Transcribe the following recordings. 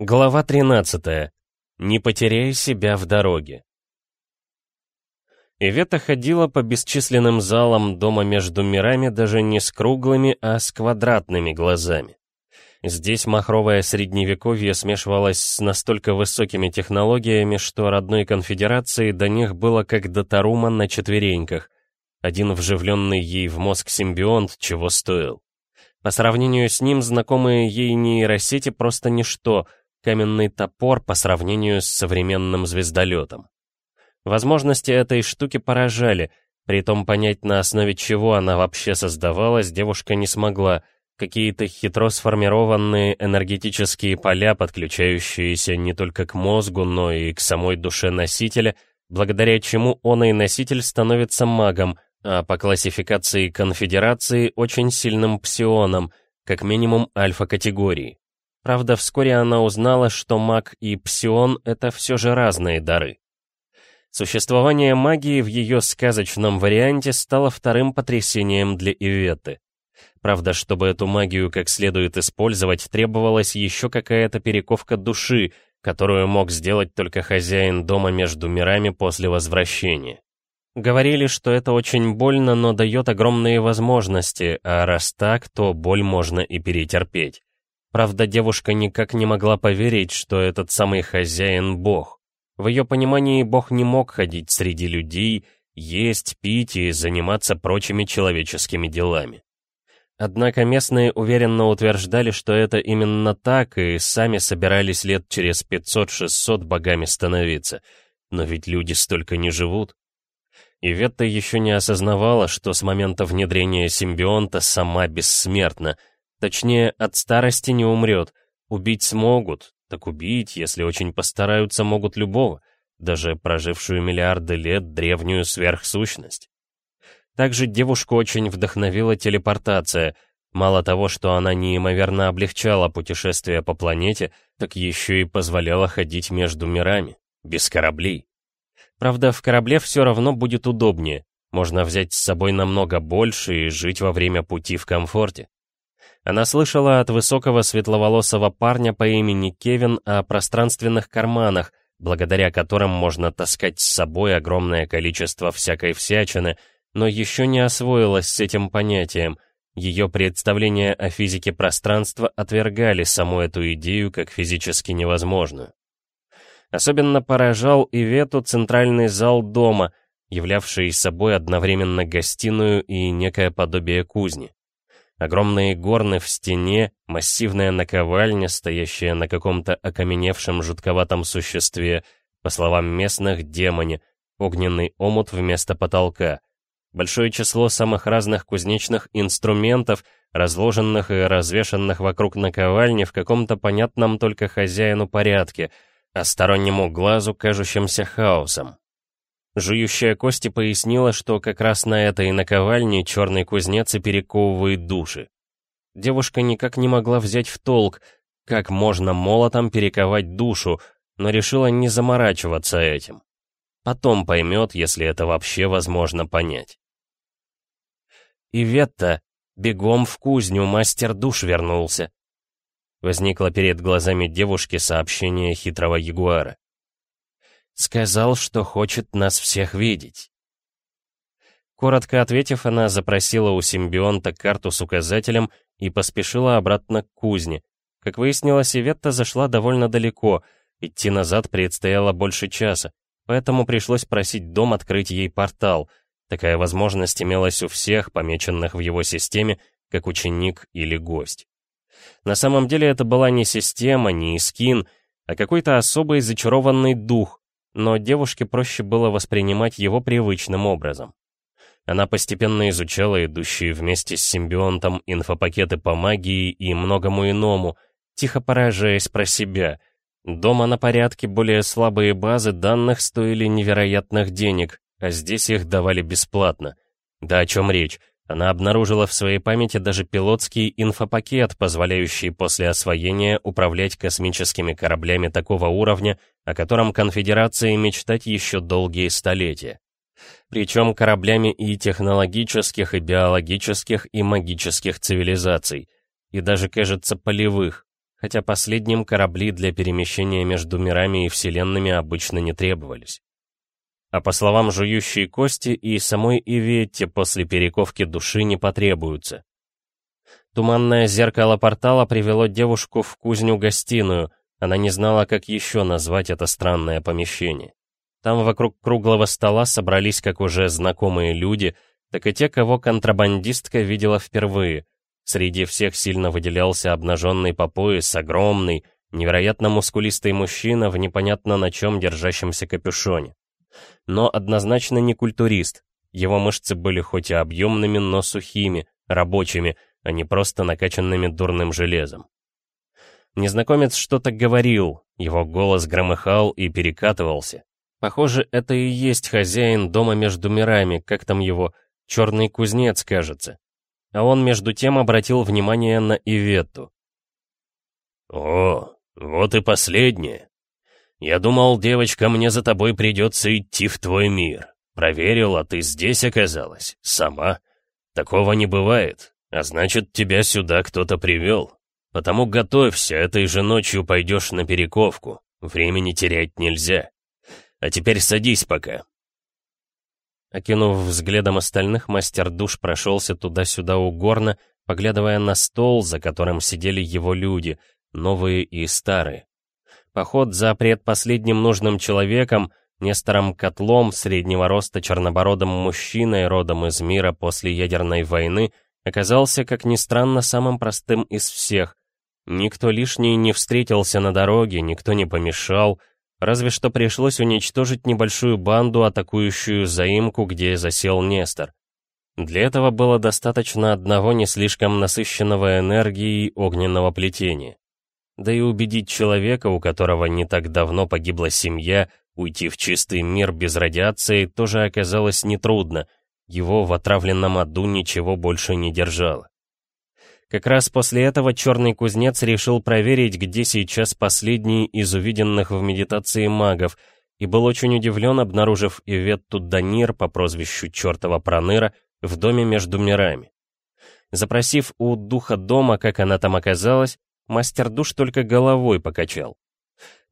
Глава 13. Не потеряй себя в дороге. Ивета ходила по бесчисленным залам дома между мирами даже не с круглыми, а с квадратными глазами. Здесь махровое средневековье смешивалось с настолько высокими технологиями, что родной конфедерации до них было как до Тарума на четвереньках. Один вживленный ей в мозг симбионт чего стоил. По сравнению с ним знакомые ей нейросети просто ничто — каменный топор по сравнению с современным звездолетом. Возможности этой штуки поражали, притом понять на основе чего она вообще создавалась девушка не смогла, какие-то хитро сформированные энергетические поля, подключающиеся не только к мозгу, но и к самой душе носителя, благодаря чему он и носитель становится магом, а по классификации конфедерации очень сильным псионом, как минимум альфа-категории. Правда, вскоре она узнала, что маг и псион — это все же разные дары. Существование магии в ее сказочном варианте стало вторым потрясением для Иветы. Правда, чтобы эту магию как следует использовать, требовалась еще какая-то перековка души, которую мог сделать только хозяин дома между мирами после возвращения. Говорили, что это очень больно, но дает огромные возможности, а раз так, то боль можно и перетерпеть. Правда, девушка никак не могла поверить, что этот самый хозяин — Бог. В ее понимании Бог не мог ходить среди людей, есть, пить и заниматься прочими человеческими делами. Однако местные уверенно утверждали, что это именно так, и сами собирались лет через 500-600 богами становиться. Но ведь люди столько не живут. И Ветта еще не осознавала, что с момента внедрения симбионта сама бессмертна — Точнее, от старости не умрет. Убить смогут, так убить, если очень постараются, могут любого, даже прожившую миллиарды лет древнюю сверхсущность. Также девушку очень вдохновила телепортация. Мало того, что она неимоверно облегчала путешествие по планете, так еще и позволяла ходить между мирами, без кораблей. Правда, в корабле все равно будет удобнее. Можно взять с собой намного больше и жить во время пути в комфорте. Она слышала от высокого светловолосого парня по имени Кевин о пространственных карманах, благодаря которым можно таскать с собой огромное количество всякой всячины, но еще не освоилась с этим понятием. Ее представления о физике пространства отвергали саму эту идею как физически невозможную. Особенно поражал Ивету центральный зал дома, являвший собой одновременно гостиную и некое подобие кузни. Огромные горны в стене, массивная наковальня, стоящая на каком-то окаменевшем жутковатом существе, по словам местных, демоне, огненный омут вместо потолка. Большое число самых разных кузнечных инструментов, разложенных и развешанных вокруг наковальни в каком-то понятном только хозяину порядке, а стороннему глазу кажущимся хаосом. Жующая кости пояснила, что как раз на этой наковальне черный кузнец и перековывает души. Девушка никак не могла взять в толк, как можно молотом перековать душу, но решила не заморачиваться этим. Потом поймет, если это вообще возможно понять. «Иветта, бегом в кузню, мастер душ вернулся!» Возникло перед глазами девушки сообщение хитрого ягуара. Сказал, что хочет нас всех видеть. Коротко ответив, она запросила у симбионта карту с указателем и поспешила обратно к кузне. Как выяснилось, Иветта зашла довольно далеко, идти назад предстояло больше часа, поэтому пришлось просить дом открыть ей портал. Такая возможность имелась у всех, помеченных в его системе, как ученик или гость. На самом деле это была не система, не скин, а какой-то особый зачарованный дух, но девушке проще было воспринимать его привычным образом. Она постепенно изучала идущие вместе с симбионтом инфопакеты по магии и многому иному, тихо поражаясь про себя. Дома на порядке более слабые базы данных стоили невероятных денег, а здесь их давали бесплатно. Да о чем речь? Она обнаружила в своей памяти даже пилотский инфопакет, позволяющий после освоения управлять космическими кораблями такого уровня, о котором конфедерации мечтать еще долгие столетия. Причем кораблями и технологических, и биологических, и магических цивилизаций. И даже, кажется, полевых. хотя последним корабли для перемещения между мирами и вселенными обычно не требовались. А по словам жующей кости, и самой Иветте после перековки души не потребуются. Туманное зеркало портала привело девушку в кузню-гостиную, она не знала, как еще назвать это странное помещение. Там вокруг круглого стола собрались как уже знакомые люди, так и те, кого контрабандистка видела впервые. Среди всех сильно выделялся обнаженный по пояс, огромный, невероятно мускулистый мужчина в непонятно на чем держащемся капюшоне. Но однозначно не культурист. Его мышцы были хоть и объемными, но сухими, рабочими, а не просто накачанными дурным железом. Незнакомец что-то говорил, его голос громыхал и перекатывался. Похоже, это и есть хозяин дома между мирами, как там его, черный кузнец, кажется. А он между тем обратил внимание на Иветту. «О, вот и последнее. Я думал, девочка, мне за тобой придется идти в твой мир. Проверил, а ты здесь оказалась, сама. Такого не бывает, а значит, тебя сюда кто-то привел. Потому готовься, этой же ночью пойдешь на перековку. Времени терять нельзя. А теперь садись пока». Окинув взглядом остальных, мастер душ прошелся туда-сюда угорно, поглядывая на стол, за которым сидели его люди, новые и старые. Поход за предпоследним нужным человеком, Нестором Котлом, среднего роста чернобородым мужчиной, родом из мира после ядерной войны, оказался, как ни странно, самым простым из всех. Никто лишний не встретился на дороге, никто не помешал, разве что пришлось уничтожить небольшую банду, атакующую заимку, где засел Нестор. Для этого было достаточно одного не слишком насыщенного энергией огненного плетения. Да и убедить человека, у которого не так давно погибла семья, уйти в чистый мир без радиации тоже оказалось нетрудно, его в отравленном аду ничего больше не держало. Как раз после этого черный кузнец решил проверить, где сейчас последний из увиденных в медитации магов, и был очень удивлен, обнаружив Иветту Данир по прозвищу чертова Проныра в доме между мирами. Запросив у духа дома, как она там оказалась, Мастер душ только головой покачал.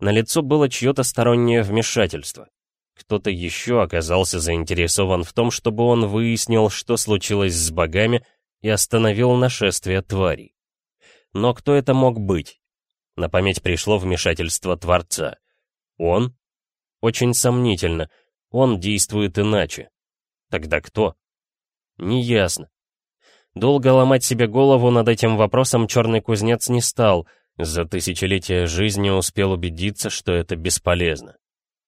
На лицо было чье-то стороннее вмешательство. Кто-то еще оказался заинтересован в том, чтобы он выяснил, что случилось с богами, и остановил нашествие тварей. Но кто это мог быть? На память пришло вмешательство Творца. Он? Очень сомнительно. Он действует иначе. Тогда кто? Неясно. Долго ломать себе голову над этим вопросом черный кузнец не стал, за тысячелетия жизни успел убедиться, что это бесполезно.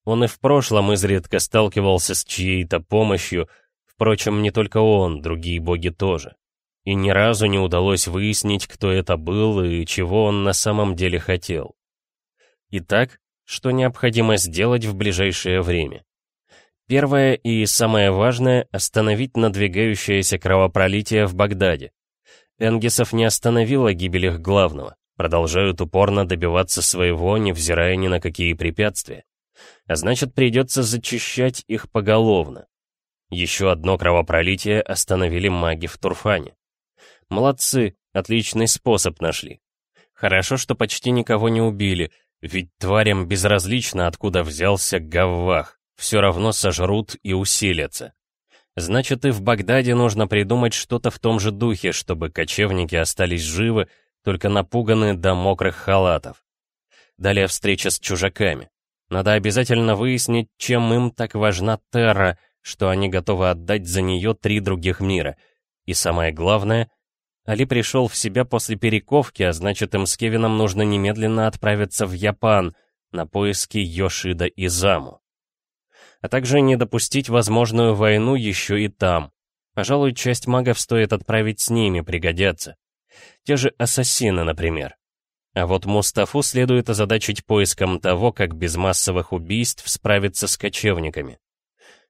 Он и в прошлом изредка сталкивался с чьей-то помощью, впрочем, не только он, другие боги тоже. И ни разу не удалось выяснить, кто это был и чего он на самом деле хотел. Итак, что необходимо сделать в ближайшее время? Первое и самое важное — остановить надвигающееся кровопролитие в Багдаде. Энгисов не остановила гибель их главного, продолжают упорно добиваться своего, невзирая ни на какие препятствия. А значит, придется зачищать их поголовно. Еще одно кровопролитие остановили маги в Турфане. Молодцы, отличный способ нашли. Хорошо, что почти никого не убили, ведь тварям безразлично, откуда взялся Гаввах все равно сожрут и усилятся. Значит, и в Багдаде нужно придумать что-то в том же духе, чтобы кочевники остались живы, только напуганы до мокрых халатов. Далее встреча с чужаками. Надо обязательно выяснить, чем им так важна Терра, что они готовы отдать за нее три других мира. И самое главное, Али пришел в себя после перековки, а значит, им с Кевином нужно немедленно отправиться в Япан на поиски Йошида и Заму а также не допустить возможную войну еще и там. Пожалуй, часть магов стоит отправить с ними, пригодятся. Те же ассасины, например. А вот Мустафу следует озадачить поиском того, как без массовых убийств справиться с кочевниками.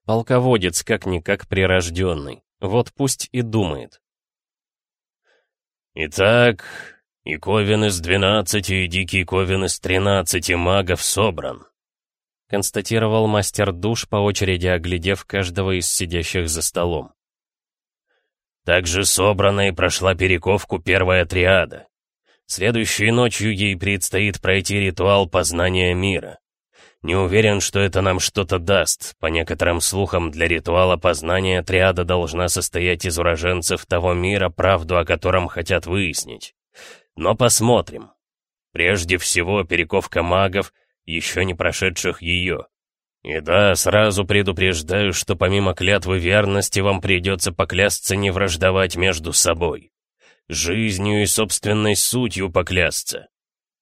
Полководец как-никак прирожденный. Вот пусть и думает. Итак, и Ковен из двенадцати, и Дикий Ковен из тринадцати магов собран констатировал мастер душ, по очереди оглядев каждого из сидящих за столом. Также собрана и прошла перековку первая триада. Следующей ночью ей предстоит пройти ритуал познания мира. Не уверен, что это нам что-то даст. По некоторым слухам, для ритуала познания триада должна состоять из уроженцев того мира, правду о котором хотят выяснить. Но посмотрим. Прежде всего, перековка магов, еще не прошедших ее. И да, сразу предупреждаю, что помимо клятвы верности вам придется поклясться не враждовать между собой. Жизнью и собственной сутью поклясться.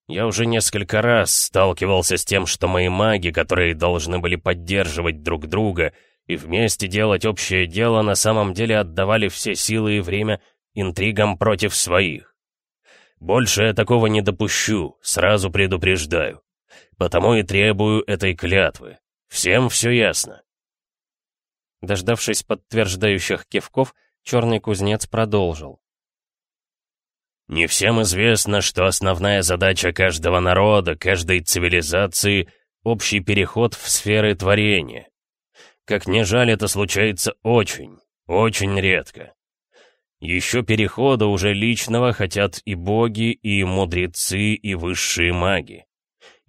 Я уже несколько раз сталкивался с тем, что мои маги, которые должны были поддерживать друг друга и вместе делать общее дело, на самом деле отдавали все силы и время интригам против своих. Больше я такого не допущу, сразу предупреждаю. Потому и требую этой клятвы. Всем все ясно. Дождавшись подтверждающих кивков, черный кузнец продолжил. Не всем известно, что основная задача каждого народа, каждой цивилизации — общий переход в сферы творения. Как ни жаль, это случается очень, очень редко. Еще перехода уже личного хотят и боги, и мудрецы, и высшие маги.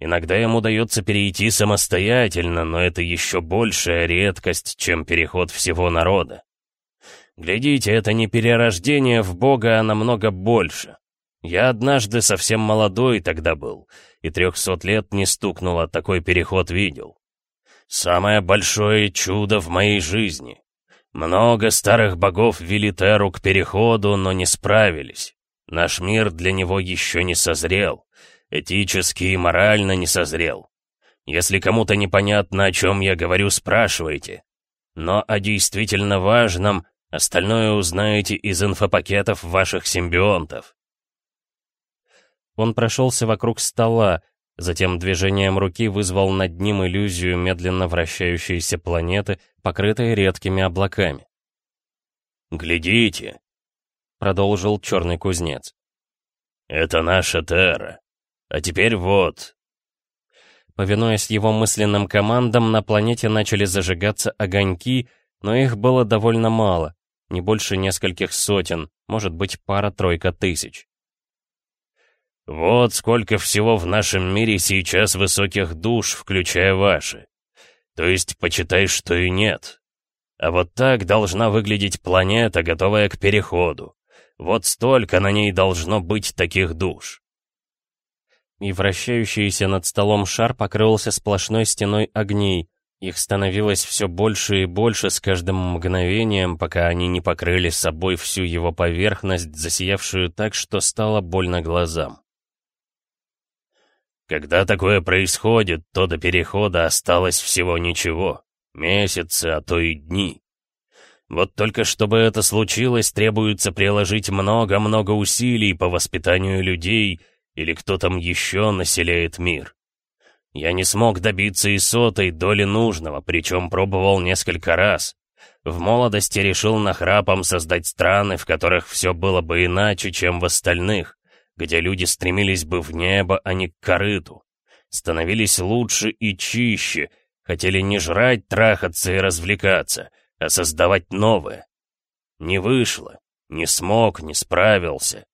Иногда им удается перейти самостоятельно, но это еще большая редкость, чем переход всего народа. Глядите, это не перерождение в Бога, а намного больше. Я однажды совсем молодой тогда был, и трехсот лет не стукнуло, такой переход видел. Самое большое чудо в моей жизни. Много старых богов вели Теру к переходу, но не справились. Наш мир для него еще не созрел. Этически и морально не созрел. Если кому-то непонятно, о чем я говорю, спрашивайте. Но о действительно важном Остальное узнаете из инфопакетов ваших симбионтов. Он прошелся вокруг стола, затем движением руки вызвал над ним иллюзию медленно вращающейся планеты, покрытой редкими облаками. «Глядите!» — продолжил черный кузнец. «Это наша Терра. А теперь вот». Повинуясь его мысленным командам, на планете начали зажигаться огоньки, но их было довольно мало не больше нескольких сотен, может быть, пара-тройка тысяч. «Вот сколько всего в нашем мире сейчас высоких душ, включая ваши. То есть, почитай, что и нет. А вот так должна выглядеть планета, готовая к переходу. Вот столько на ней должно быть таких душ». И вращающийся над столом шар покрылся сплошной стеной огней, их становилось все больше и больше с каждым мгновением, пока они не покрыли собой всю его поверхность, засиявшую так, что стало больно глазам. Когда такое происходит, то до перехода осталось всего ничего. Месяцы, а то и дни. Вот только чтобы это случилось, требуется приложить много-много усилий по воспитанию людей, или кто там еще населяет мир. Я не смог добиться и сотой доли нужного, причем пробовал несколько раз. В молодости решил нахрапом создать страны, в которых все было бы иначе, чем в остальных, где люди стремились бы в небо, а не к корыту. Становились лучше и чище, хотели не жрать, трахаться и развлекаться, а создавать новое. Не вышло, не смог, не справился.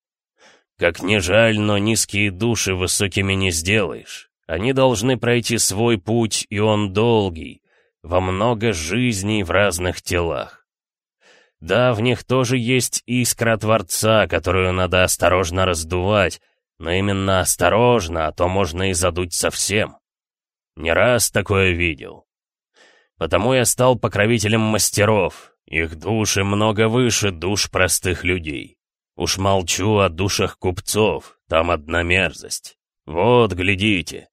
Как ни жаль, но низкие души высокими не сделаешь. Они должны пройти свой путь, и он долгий, во много жизней в разных телах. Да, в них тоже есть искра Творца, которую надо осторожно раздувать, но именно осторожно, а то можно и задуть совсем. Не раз такое видел. Потому я стал покровителем мастеров, их души много выше душ простых людей. Уж молчу о душах купцов, там одна мерзость. Вот, глядите.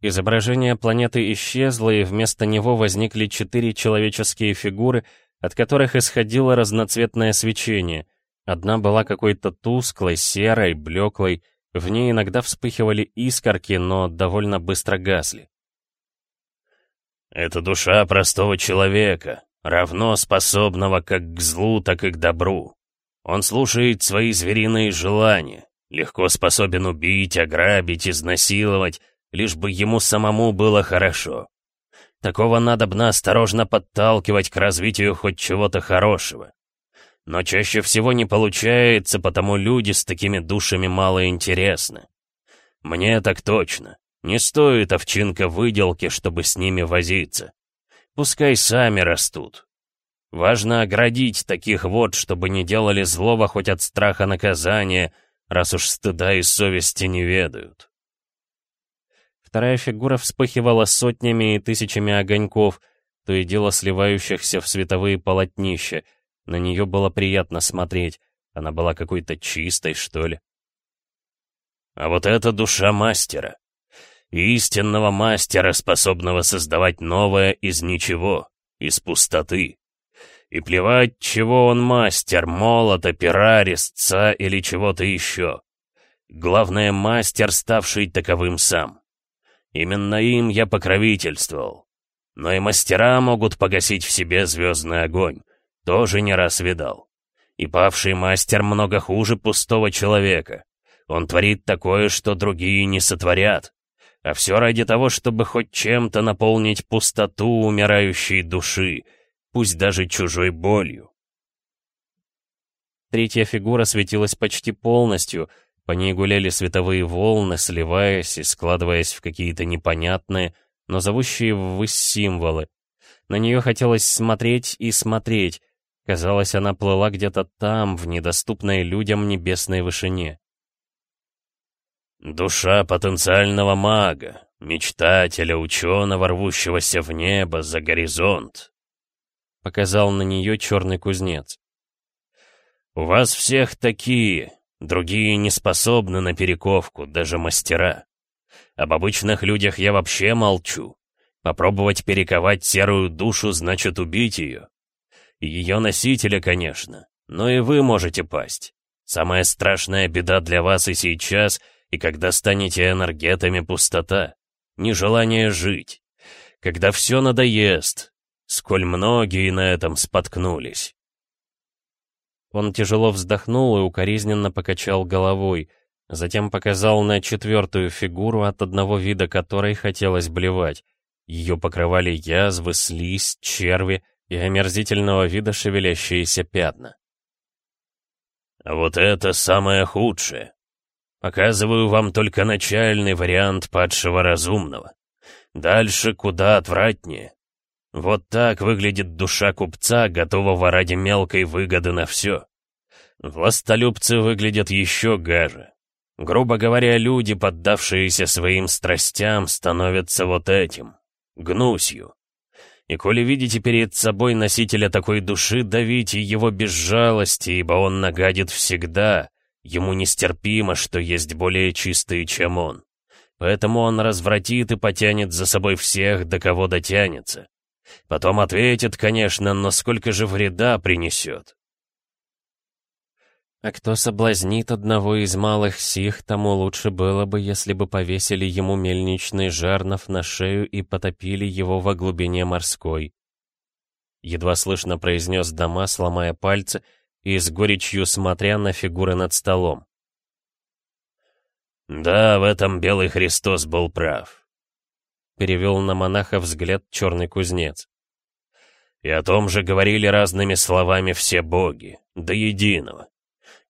Изображение планеты исчезло, и вместо него возникли четыре человеческие фигуры, от которых исходило разноцветное свечение. Одна была какой-то тусклой, серой, блеклой, в ней иногда вспыхивали искорки, но довольно быстро гасли. «Это душа простого человека, равно способного как к злу, так и к добру. Он слушает свои звериные желания, легко способен убить, ограбить, изнасиловать, лишь бы ему самому было хорошо. Такого надобно осторожно подталкивать к развитию хоть чего-то хорошего. Но чаще всего не получается, потому люди с такими душами мало интересны. Мне так точно. Не стоит овчинка выделки, чтобы с ними возиться. Пускай сами растут. Важно оградить таких вот, чтобы не делали злого хоть от страха наказания, раз уж стыда и совести не ведают. Вторая фигура вспыхивала сотнями и тысячами огоньков, то и дело сливающихся в световые полотнища. На нее было приятно смотреть. Она была какой-то чистой, что ли. А вот это душа мастера. Истинного мастера, способного создавать новое из ничего, из пустоты. И плевать, чего он мастер, молота, пера, резца или чего-то еще. Главное, мастер, ставший таковым сам. Именно им я покровительствовал. Но и мастера могут погасить в себе звездный огонь. Тоже не раз видал. И павший мастер много хуже пустого человека. Он творит такое, что другие не сотворят. А все ради того, чтобы хоть чем-то наполнить пустоту умирающей души, пусть даже чужой болью. Третья фигура светилась почти полностью — по ней гуляли световые волны, сливаясь и складываясь в какие-то непонятные, но зовущие ввысь символы. На нее хотелось смотреть и смотреть. Казалось, она плыла где-то там, в недоступной людям небесной вышине. «Душа потенциального мага, мечтателя, ученого, рвущегося в небо, за горизонт», — показал на нее черный кузнец. «У вас всех такие, Другие не способны на перековку, даже мастера. Об обычных людях я вообще молчу. Попробовать перековать серую душу значит убить ее. Ее носителя, конечно, но и вы можете пасть. Самая страшная беда для вас и сейчас, и когда станете энергетами пустота, нежелание жить. Когда все надоест, сколь многие на этом споткнулись. Он тяжело вздохнул и укоризненно покачал головой, затем показал на четвертую фигуру, от одного вида которой хотелось блевать. Ее покрывали язвы, слизь, черви и омерзительного вида шевелящиеся пятна. Вот это самое худшее. Показываю вам только начальный вариант падшего разумного. Дальше куда отвратнее. Вот так выглядит душа купца, готового ради мелкой выгоды на все. Властолюбцы выглядят еще гаже. Грубо говоря, люди, поддавшиеся своим страстям, становятся вот этим — гнусью. И коли видите перед собой носителя такой души, давите его без жалости, ибо он нагадит всегда, ему нестерпимо, что есть более чистые, чем он. Поэтому он развратит и потянет за собой всех, до кого дотянется. Потом ответит, конечно, но сколько же вреда принесет. А кто соблазнит одного из малых сих, тому лучше было бы, если бы повесили ему мельничный жарнов на шею и потопили его во глубине морской. Едва слышно произнес Дома, сломая пальцы и с горечью смотря на фигуры над столом. «Да, в этом Белый Христос был прав. — перевел на монаха взгляд черный кузнец. «И о том же говорили разными словами все боги, до единого.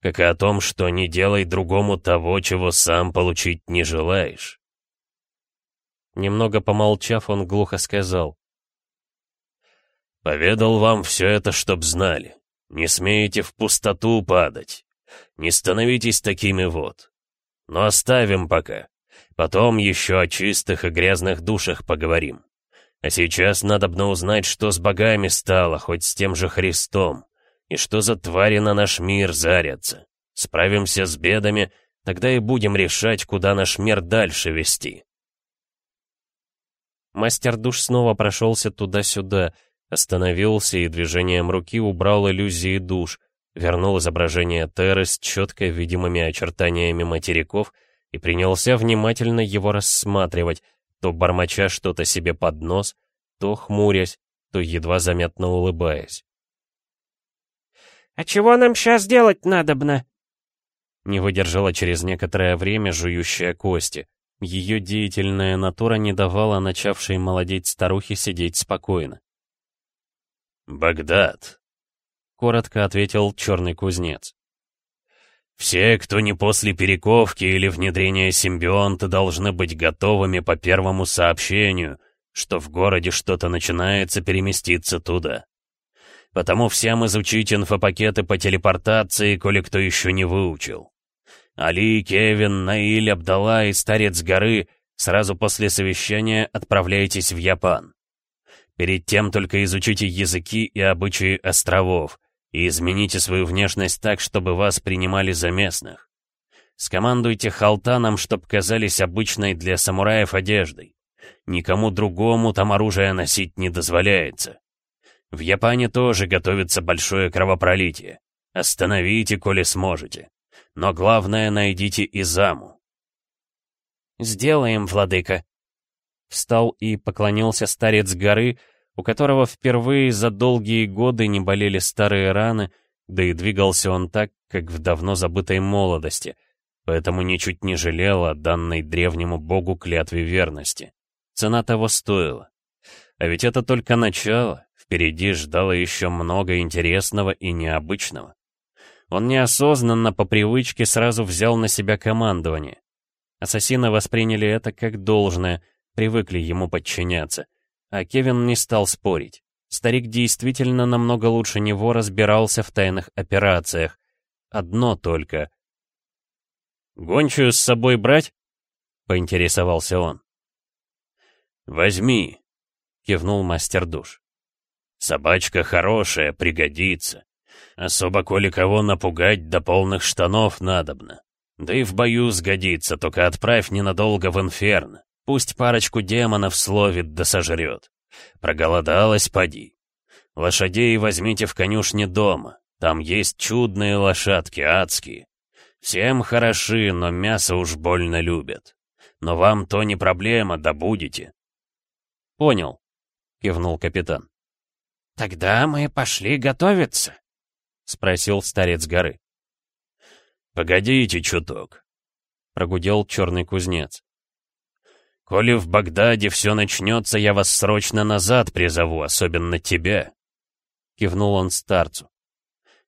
Как и о том, что не делай другому того, чего сам получить не желаешь». Немного помолчав, он глухо сказал. «Поведал вам все это, чтоб знали. Не смеете в пустоту падать. Не становитесь такими вот. Но оставим пока. Потом еще о чистых и грязных душах поговорим. А сейчас надобно узнать, что с богами стало, хоть с тем же Христом, и что за твари на наш мир зарятся. Справимся с бедами, тогда и будем решать, куда наш мир дальше вести. Мастер душ снова прошелся туда-сюда, остановился и движением руки убрал иллюзии душ, вернул изображение Терры с четко видимыми очертаниями материков — и принялся внимательно его рассматривать, то бормоча что-то себе под нос, то хмурясь, то едва заметно улыбаясь. «А чего нам сейчас делать надобно?» Не выдержала через некоторое время жующая кости. Ее деятельная натура не давала начавшей молодеть старухе сидеть спокойно. «Багдад», — коротко ответил черный кузнец. «Все, кто не после перековки или внедрения симбионта, должны быть готовыми по первому сообщению, что в городе что-то начинается переместиться туда. Потому всем изучить инфопакеты по телепортации, коли кто еще не выучил. Али, Кевин, Наиль, Абдалла и Старец Горы сразу после совещания отправляйтесь в Япан. Перед тем только изучите языки и обычаи островов и измените свою внешность так, чтобы вас принимали за местных. Скомандуйте халтанам, чтоб казались обычной для самураев одеждой. Никому другому там оружие носить не дозволяется. В Япане тоже готовится большое кровопролитие. Остановите, коли сможете. Но главное, найдите Изаму. «Сделаем, владыка!» Встал и поклонился старец горы, у которого впервые за долгие годы не болели старые раны, да и двигался он так, как в давно забытой молодости, поэтому ничуть не жалел данной древнему богу клятве верности. Цена того стоила. А ведь это только начало, впереди ждало еще много интересного и необычного. Он неосознанно, по привычке, сразу взял на себя командование. Ассасины восприняли это как должное, привыкли ему подчиняться. А Кевин не стал спорить. Старик действительно намного лучше него разбирался в тайных операциях. Одно только. «Гончую с собой брать?» — поинтересовался он. «Возьми», — кивнул мастер душ. «Собачка хорошая, пригодится. Особо коли кого напугать до полных штанов надобно. Да и в бою сгодится, только отправь ненадолго в инферно. Пусть парочку демонов словит да сожрет. Проголодалась, поди. Лошадей возьмите в конюшне дома. Там есть чудные лошадки, адские. Всем хороши, но мясо уж больно любят. Но вам то не проблема, да будете. Понял, кивнул капитан. Тогда мы пошли готовиться. — спросил старец горы. «Погодите чуток», — прогудел черный кузнец. «Коли в Багдаде все начнется, я вас срочно назад призову, особенно тебя», — кивнул он старцу,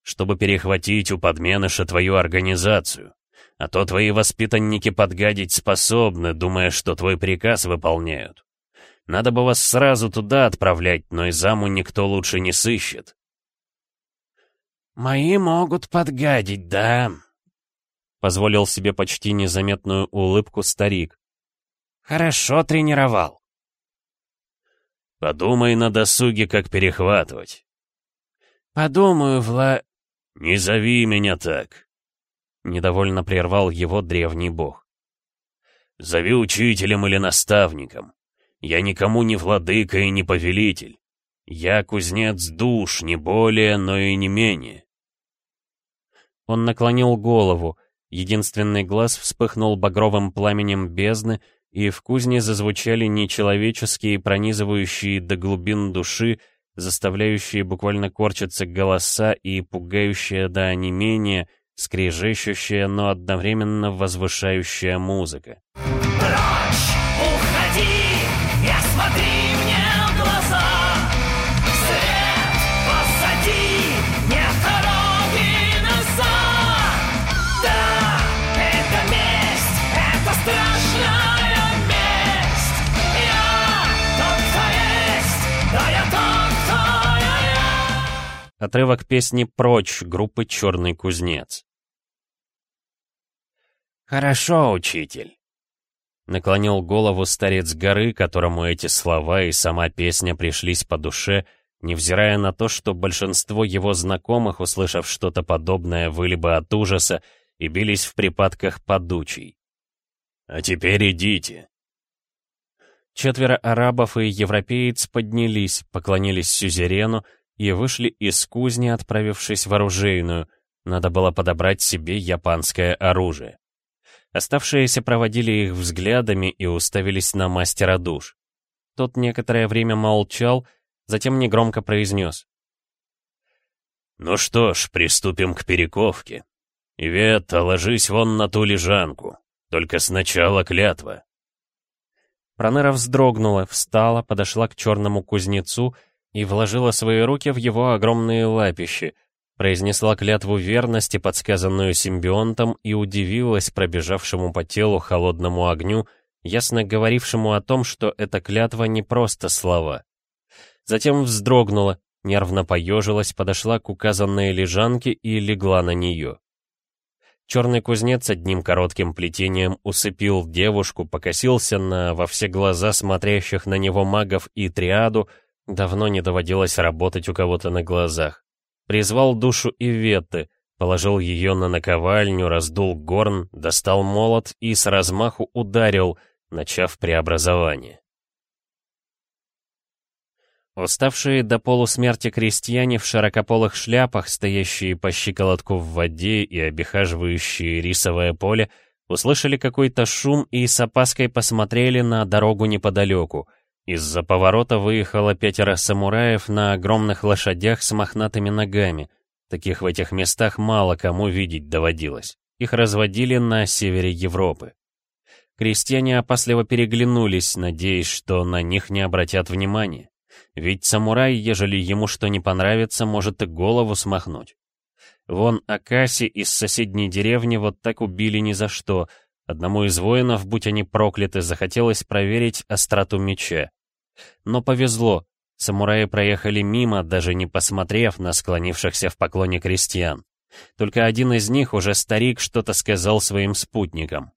«чтобы перехватить у подменыша твою организацию. А то твои воспитанники подгадить способны, думая, что твой приказ выполняют. Надо бы вас сразу туда отправлять, но и заму никто лучше не сыщет. «Мои могут подгадить, да?» Позволил себе почти незаметную улыбку старик. «Хорошо тренировал». «Подумай на досуге, как перехватывать». «Подумаю, Вла...» «Не зови меня так», — недовольно прервал его древний бог. «Зови учителем или наставником. Я никому не владыка и не повелитель. Я кузнец душ, не более, но и не менее. Он наклонил голову, единственный глаз вспыхнул багровым пламенем бездны, и в кузне зазвучали нечеловеческие, пронизывающие до глубин души, заставляющие буквально корчиться голоса и пугающая до онемения, скрежещущая, но одновременно возвышающая музыка. «Прочь! Отрывок песни «Прочь» группы «Черный кузнец». «Хорошо, учитель». Наклонил голову старец горы, которому эти слова и сама песня пришлись по душе, невзирая на то, что большинство его знакомых, услышав что-то подобное, выли бы от ужаса и бились в припадках подучий. «А теперь идите». Четверо арабов и европеец поднялись, поклонились сюзерену и вышли из кузни, отправившись в оружейную. Надо было подобрать себе японское оружие. Оставшиеся проводили их взглядами и уставились на мастера душ. Тот некоторое время молчал, затем негромко произнес. «Ну что ж, приступим к перековке. Ивета, ложись вон на ту лежанку. Только сначала клятва». Пронера вздрогнула, встала, подошла к черному кузнецу и вложила свои руки в его огромные лапищи, произнесла клятву верности, подсказанную симбионтом, и удивилась пробежавшему по телу холодному огню, ясно говорившему о том, что эта клятва не просто слова. Затем вздрогнула, нервно поежилась, подошла к указанной лежанке и легла на нее. Черный кузнец одним коротким плетением усыпил девушку, покосился на во все глаза смотрящих на него магов и триаду, давно не доводилось работать у кого-то на глазах. Призвал душу Иветты, положил ее на наковальню, раздул горн, достал молот и с размаху ударил, начав преобразование. Уставшие до полусмерти крестьяне в широкополых шляпах, стоящие по щиколотку в воде и обихаживающие рисовое поле, услышали какой-то шум и с опаской посмотрели на дорогу неподалеку. Из-за поворота выехало пятеро самураев на огромных лошадях с мохнатыми ногами. Таких в этих местах мало кому видеть доводилось. Их разводили на севере Европы. Крестьяне опасливо переглянулись, надеясь, что на них не обратят внимания. Ведь самурай, ежели ему что не понравится, может и голову смахнуть. Вон Акаси из соседней деревни вот так убили ни за что. Одному из воинов, будь они прокляты, захотелось проверить остроту меча. Но повезло. Самураи проехали мимо, даже не посмотрев на склонившихся в поклоне крестьян. Только один из них, уже старик, что-то сказал своим спутникам.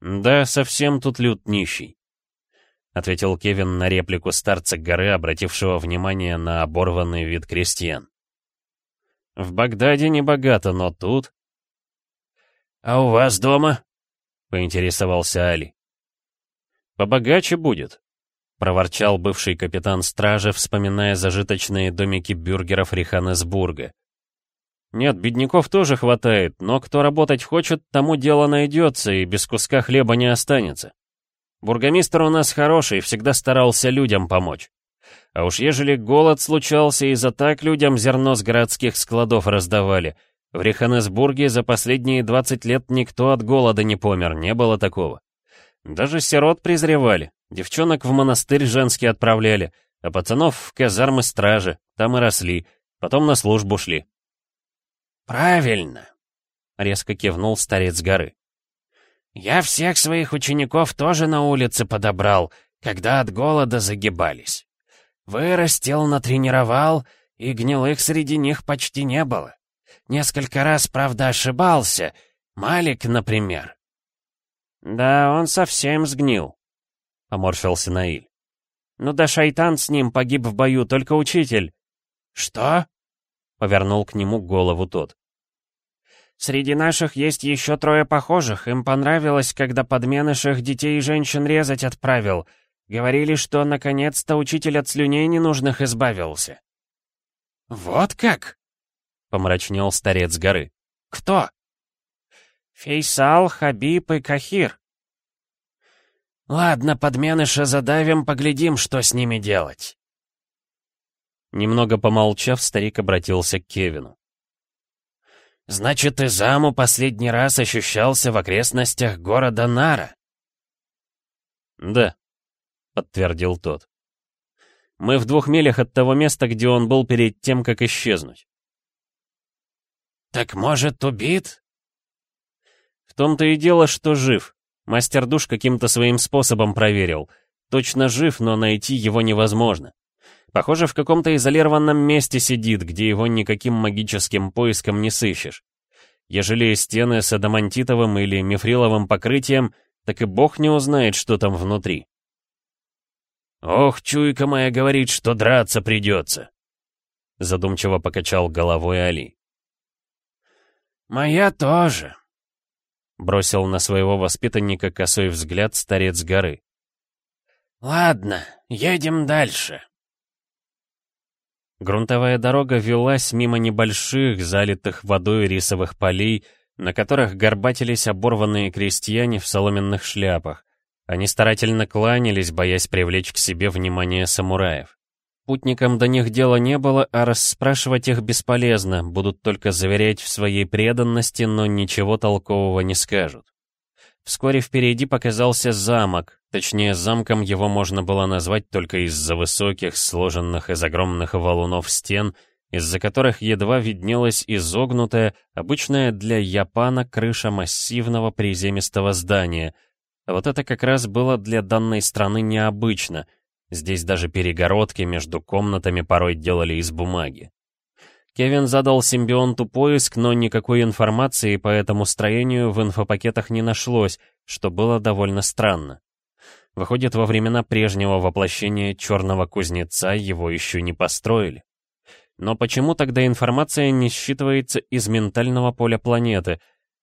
«Да, совсем тут люд нищий ответил Кевин на реплику старца горы, обратившего внимание на оборванный вид крестьян. «В Багдаде не богато, но тут...» «А у вас дома?» — поинтересовался Али. «Побогаче будет», — проворчал бывший капитан стражи, вспоминая зажиточные домики бюргеров Риханесбурга. «Нет, бедняков тоже хватает, но кто работать хочет, тому дело найдется и без куска хлеба не останется. Бургомистр у нас хороший, всегда старался людям помочь. А уж ежели голод случался, и за так людям зерно с городских складов раздавали. В Риханесбурге за последние 20 лет никто от голода не помер, не было такого. Даже сирот презревали, девчонок в монастырь женский отправляли, а пацанов в казармы стражи, там и росли, потом на службу шли. «Правильно», — резко кивнул старец горы. Я всех своих учеников тоже на улице подобрал, когда от голода загибались. Вырастил, натренировал, и гнилых среди них почти не было. Несколько раз, правда, ошибался. Малик, например. «Да, он совсем сгнил», — поморщился Наиль. «Ну да шайтан с ним погиб в бою, только учитель». «Что?» — повернул к нему голову тот. Среди наших есть еще трое похожих. Им понравилось, когда подменыших детей и женщин резать отправил. Говорили, что наконец-то учитель от слюней ненужных избавился. «Вот как?» — помрачнел старец горы. «Кто?» «Фейсал, Хабиб и Кахир». «Ладно, подменыша задавим, поглядим, что с ними делать». Немного помолчав, старик обратился к Кевину. Значит, и заму последний раз ощущался в окрестностях города Нара. Да, подтвердил тот. Мы в двух милях от того места, где он был перед тем, как исчезнуть. Так может, убит? Том-то и дело, что жив. Мастер душ каким-то своим способом проверил. Точно жив, но найти его невозможно. Похоже, в каком-то изолированном месте сидит, где его никаким магическим поиском не сыщешь. Ежели стены с адамантитовым или мифриловым покрытием, так и бог не узнает, что там внутри. «Ох, чуйка моя говорит, что драться придется», — задумчиво покачал головой Али. «Моя тоже», — бросил на своего воспитанника косой взгляд старец горы. «Ладно, едем дальше». Грунтовая дорога велась мимо небольших, залитых водой рисовых полей, на которых горбатились оборванные крестьяне в соломенных шляпах. Они старательно кланялись, боясь привлечь к себе внимание самураев. Путникам до них дела не было, а расспрашивать их бесполезно, будут только заверять в своей преданности, но ничего толкового не скажут. Вскоре впереди показался замок, точнее замком его можно было назвать только из-за высоких, сложенных из огромных валунов стен из-за которых едва виднелась изогнутая, обычная для Япана крыша массивного приземистого здания. А вот это как раз было для данной страны необычно. Здесь даже перегородки между комнатами порой делали из бумаги. Кевин задал симбионту поиск, но никакой информации по этому строению в инфопакетах не нашлось, что было довольно странно. Выходит, во времена прежнего воплощения черного кузнеца его еще не построили. Но почему тогда информация не считывается из ментального поля планеты?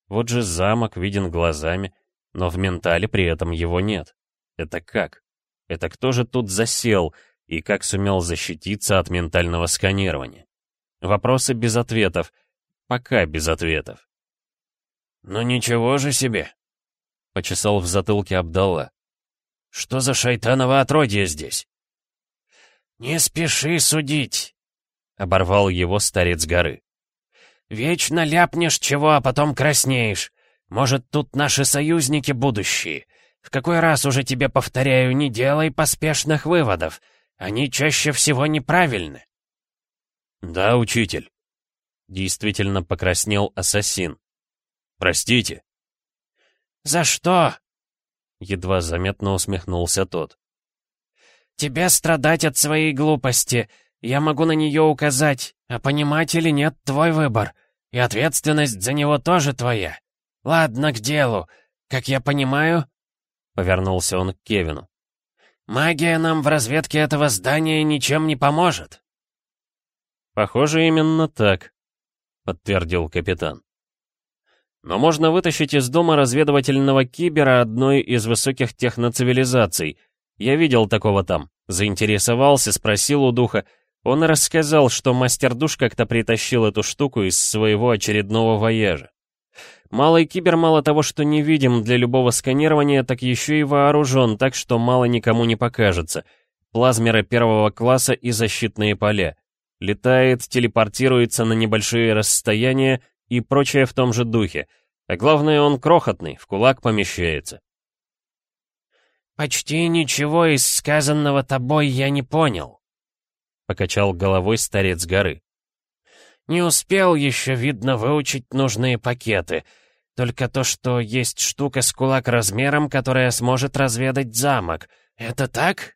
Вот же замок виден глазами, но в ментале при этом его нет. Это как? Это кто же тут засел и как сумел защититься от ментального сканирования? Вопросы без ответов. Пока без ответов. «Ну ничего же себе!» — почесал в затылке Абдалла. «Что за шайтаново отродье здесь?» «Не спеши судить!» — оборвал его старец горы. «Вечно ляпнешь чего, а потом краснеешь. Может, тут наши союзники будущие. В какой раз уже тебе повторяю, не делай поспешных выводов. Они чаще всего неправильны». «Да, учитель». Действительно покраснел ассасин. «Простите». «За что?» Едва заметно усмехнулся тот. «Тебе страдать от своей глупости. Я могу на нее указать, а понимать или нет — твой выбор. И ответственность за него тоже твоя. Ладно, к делу. Как я понимаю...» Повернулся он к Кевину. «Магия нам в разведке этого здания ничем не поможет». «Похоже, именно так», — подтвердил капитан. «Но можно вытащить из дома разведывательного кибера одной из высоких техноцивилизаций. Я видел такого там. Заинтересовался, спросил у духа, он рассказал, что мастер-душ как-то притащил эту штуку из своего очередного вояжа. Малый кибер мало того, что невидим для любого сканирования, так еще и вооружен, так что мало никому не покажется. Плазмеры первого класса и защитные поля. Летает, телепортируется на небольшие расстояния и прочее в том же духе. А главное, он крохотный, в кулак помещается. «Почти ничего из сказанного тобой я не понял», — покачал головой старец горы. «Не успел еще, видно, выучить нужные пакеты. Только то, что есть штука с кулак размером, которая сможет разведать замок. Это так?»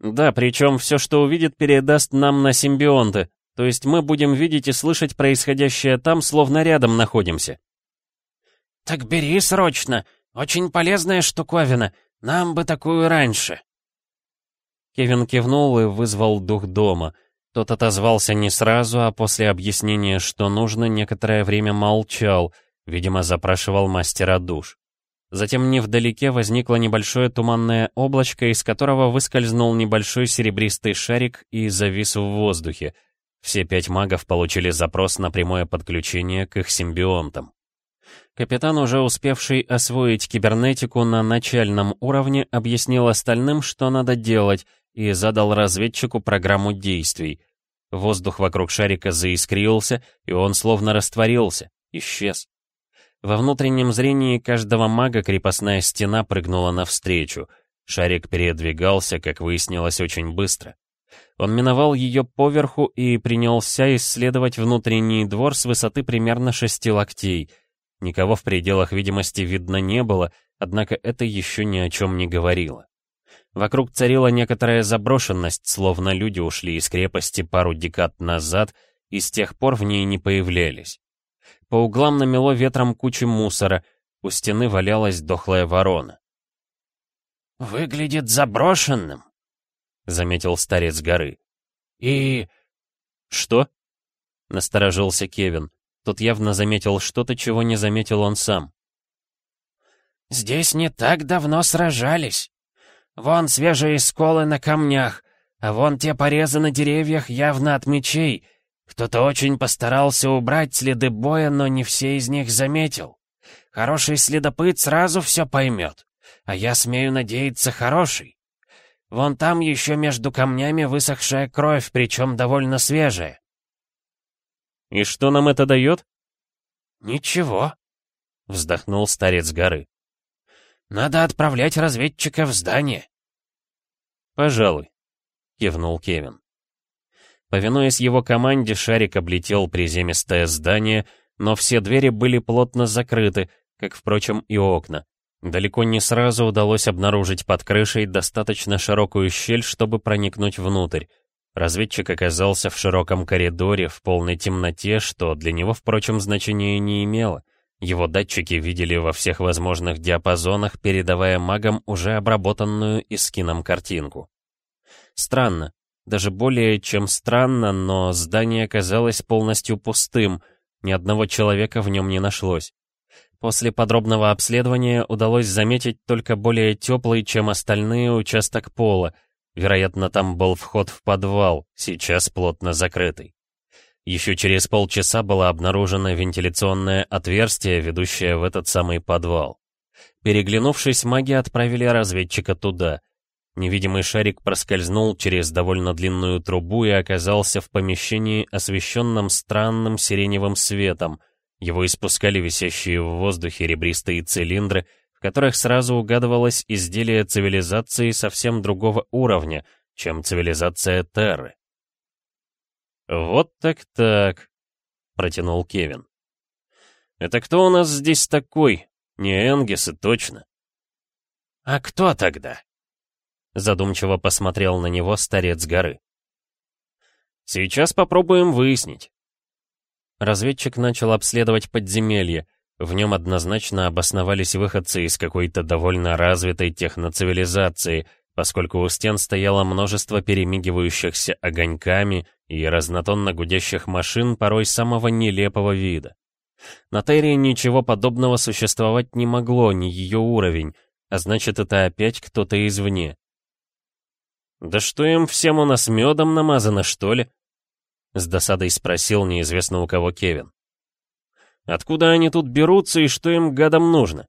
«Да, причем все, что увидит, передаст нам на симбионты. То есть мы будем видеть и слышать происходящее там, словно рядом находимся». «Так бери срочно. Очень полезная штуковина. Нам бы такую раньше». Кевин кивнул и вызвал дух дома. Тот отозвался не сразу, а после объяснения, что нужно, некоторое время молчал, видимо, запрашивал мастера душ. Затем невдалеке возникло небольшое туманное облачко, из которого выскользнул небольшой серебристый шарик и завис в воздухе. Все пять магов получили запрос на прямое подключение к их симбионтам. Капитан, уже успевший освоить кибернетику на начальном уровне, объяснил остальным, что надо делать, и задал разведчику программу действий. Воздух вокруг шарика заискрился, и он словно растворился, исчез. Во внутреннем зрении каждого мага крепостная стена прыгнула навстречу. Шарик передвигался, как выяснилось, очень быстро. Он миновал ее поверху и принялся исследовать внутренний двор с высоты примерно шести локтей. Никого в пределах видимости видно не было, однако это еще ни о чем не говорило. Вокруг царила некоторая заброшенность, словно люди ушли из крепости пару декад назад и с тех пор в ней не появлялись. По углам намело ветром кучи мусора, у стены валялась дохлая ворона. «Выглядит заброшенным», — заметил старец горы. «И...» «Что?» — насторожился Кевин. Тот явно заметил что-то, чего не заметил он сам. «Здесь не так давно сражались», Вон свежие сколы на камнях, а вон те порезы на деревьях явно от мечей. Кто-то очень постарался убрать следы боя, но не все из них заметил. Хороший следопыт сразу все поймет, а я смею надеяться хороший. Вон там еще между камнями высохшая кровь, причем довольно свежая. «И что нам это дает?» «Ничего», — вздохнул старец горы. Надо отправлять разведчика в здание. Пожалуй, кивнул Кевин. Повинуясь его команде, шарик облетел приземистое здание, но все двери были плотно закрыты, как, впрочем, и окна. Далеко не сразу удалось обнаружить под крышей достаточно широкую щель, чтобы проникнуть внутрь. Разведчик оказался в широком коридоре, в полной темноте, что для него, впрочем, значения не имело. Его датчики видели во всех возможных диапазонах, передавая магам уже обработанную искином картинку. Странно, даже более чем странно, но здание казалось полностью пустым, ни одного человека в нем не нашлось. После подробного обследования удалось заметить только более теплый, чем остальные, участок пола. Вероятно, там был вход в подвал, сейчас плотно закрытый. Еще через полчаса было обнаружено вентиляционное отверстие, ведущее в этот самый подвал. Переглянувшись, маги отправили разведчика туда. Невидимый шарик проскользнул через довольно длинную трубу и оказался в помещении, освещенном странным сиреневым светом. Его испускали висящие в воздухе ребристые цилиндры, в которых сразу угадывалось изделие цивилизации совсем другого уровня, чем цивилизация Терры. «Вот так-так», — протянул Кевин. «Это кто у нас здесь такой? Не Энгис точно». «А кто тогда?» Задумчиво посмотрел на него старец горы. «Сейчас попробуем выяснить». Разведчик начал обследовать подземелье. В нем однозначно обосновались выходцы из какой-то довольно развитой техноцивилизации, поскольку у стен стояло множество перемигивающихся огоньками и разнотонно гудящих машин порой самого нелепого вида. На Терре ничего подобного существовать не могло, ни ее уровень, а значит, это опять кто-то извне. «Да что им всем у нас медом намазано, что ли?» С досадой спросил неизвестно у кого Кевин. «Откуда они тут берутся и что им гадам нужно?»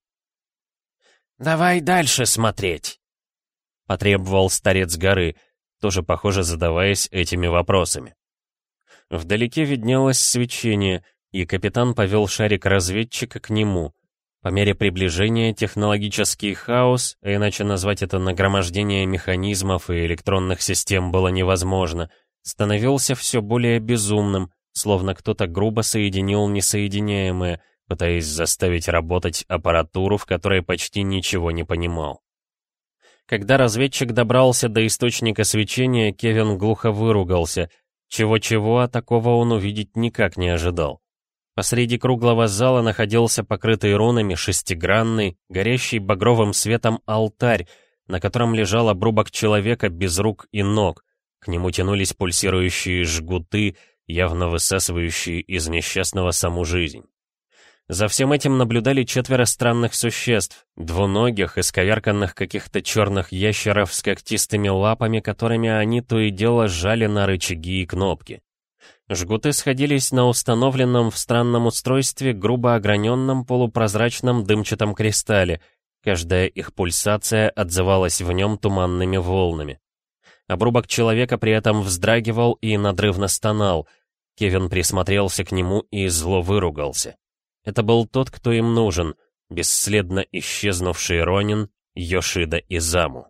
«Давай дальше смотреть», — потребовал старец горы, тоже, похоже, задаваясь этими вопросами. Вдалеке виднелось свечение, и капитан повел шарик разведчика к нему. По мере приближения технологический хаос, иначе назвать это нагромождение механизмов и электронных систем было невозможно, становился все более безумным, словно кто-то грубо соединил несоединяемое, пытаясь заставить работать аппаратуру, в которой почти ничего не понимал. Когда разведчик добрался до источника свечения, Кевин глухо выругался. Чего-чего, а такого он увидеть никак не ожидал. Посреди круглого зала находился покрытый рунами шестигранный, горящий багровым светом алтарь, на котором лежал обрубок человека без рук и ног. К нему тянулись пульсирующие жгуты, явно высасывающие из несчастного саму жизнь. За всем этим наблюдали четверо странных существ, двуногих, исковерканных каких-то черных ящеров с когтистыми лапами, которыми они то и дело сжали на рычаги и кнопки. Жгуты сходились на установленном в странном устройстве грубо ограненном полупрозрачном дымчатом кристалле. Каждая их пульсация отзывалась в нем туманными волнами. Обрубок человека при этом вздрагивал и надрывно стонал. Кевин присмотрелся к нему и зло выругался. Это был тот, кто им нужен, бесследно исчезнувший Ронин, Йошида и Заму.